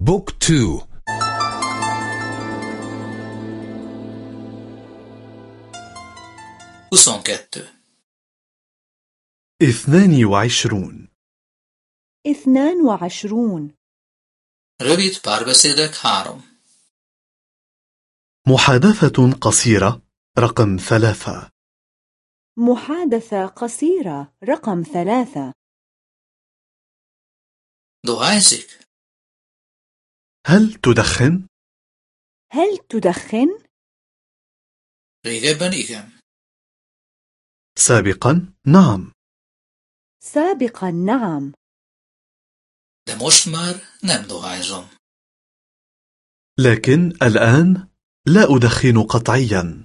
بوك تو. اثنان وعشرون. اثنان وعشرون. Rövid párbeszédek három. محادثة قصيرة رقم ثلاثة. محادثة قصيرة رقم ثلاثة. Dohányzik? هل تدخن؟ هل تدخن؟ Régebben igen. سابقا نعم سابقا نعم már nem dohányzom. لكن الآن لا أدخن قطعيا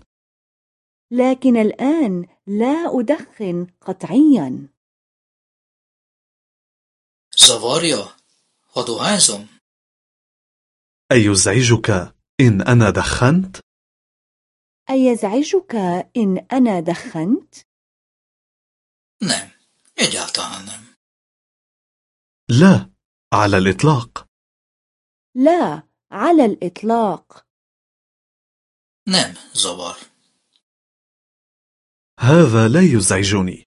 لكن الآن لا أدخن قطعيا ha dohányzom? أيزعجك إن أنا دخنت؟ أيزعجك إن أنا دخنت؟ Nem, egyáltalán nem. لا على الإطلاق لا على الإطلاق Nem zavar. هذا لا يزعجني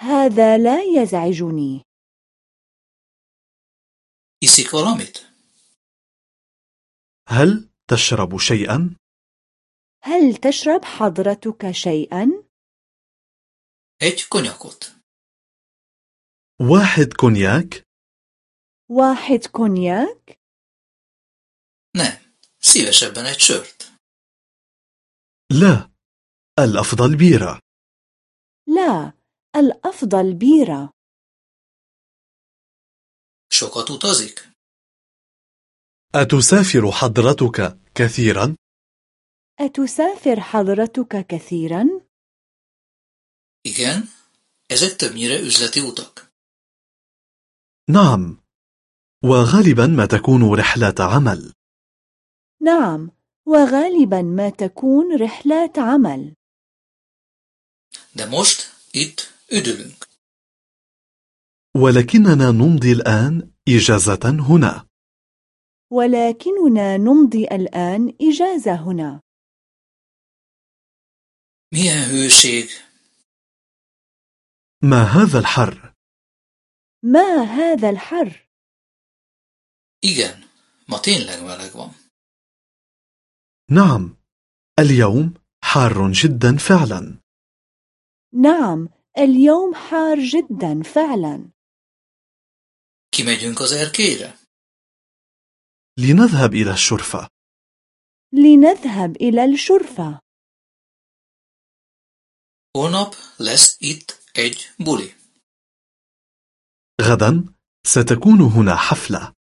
هذا لا يزعجني Iszik valamit? هل تشرب شيئا؟ هل تشرب حضرتك شيئا؟ Egy konyakot. واحد كونياك؟ واحد كونياك؟ Nem, szívesebben egy sört. لا الأفضل بيرة لا الأفضل بيرة Sokat utazik? أتسافر حضرتك كثيرا؟ أتسافر حضرتك كثيرا؟ Igen, ezek többnyire üzleti utak. نعم وغالبا ما تكون رحلة عمل نعم وغالبا ما تكون رحلات عمل De most itt üdülünk. ولكننا نمضي الآن إجازة هنا ولكننا نمضي الآن إجازة هنا Milyen hőség! ما هذا الحر؟ ما هذا الحر؟ Igen, ma tényleg meleg van. نعم اليوم حار جدا فعلا نعم اليوم حار جدا فعلا Kimegyünk az erkélyre? لنذهب إلى الشرفة لنذهب إلى الشرفة Holnap lesz itt egy buli. غدا ستكون هنا حفلة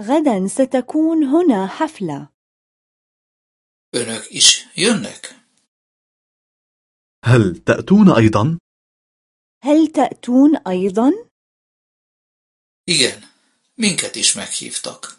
غدا ستكون هنا حفلة Önök is jönnek? هل تأتون أيضا؟ هل تأتون أيضا؟ Igen, minket is meghívtak.